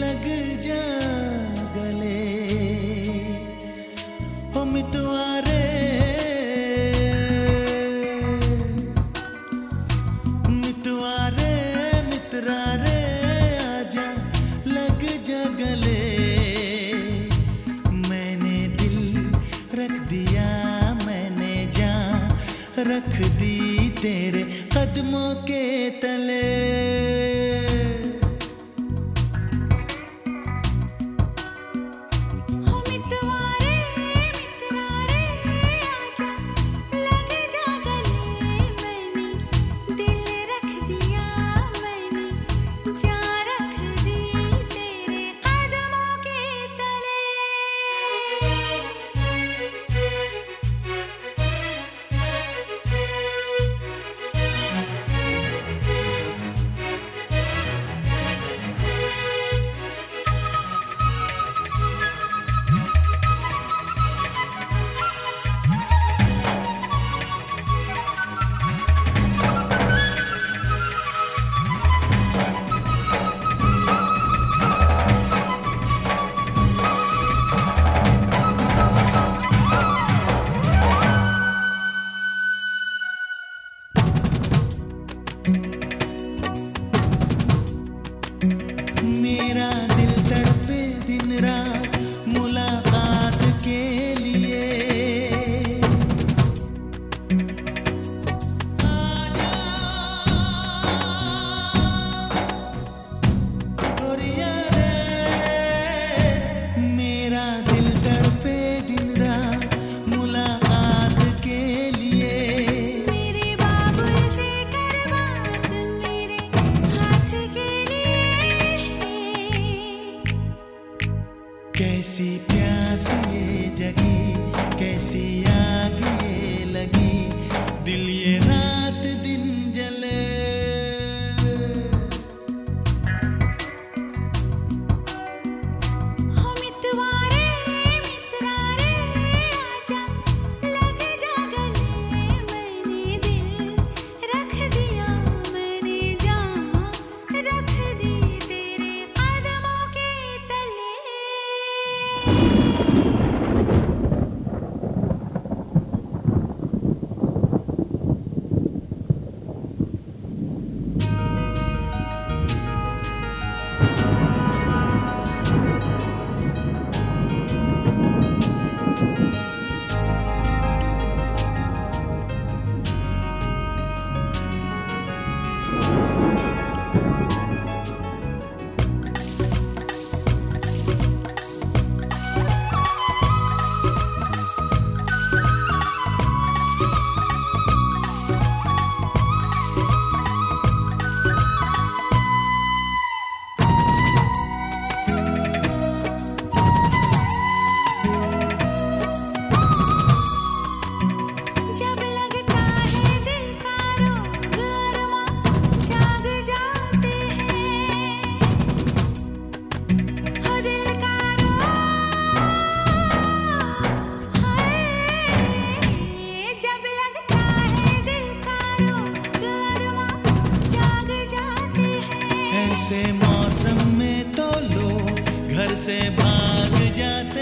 लग जा गले। ओ तो मितवा तो रे मित्रा रे आजा लग जा गले। मैंने दिल रख दिया, मैंने जा रख दी तेरे कदमों के तले। कैसी प्यास ये जगी कैसी आग ये लगी। दिल ये रात से भाग जाते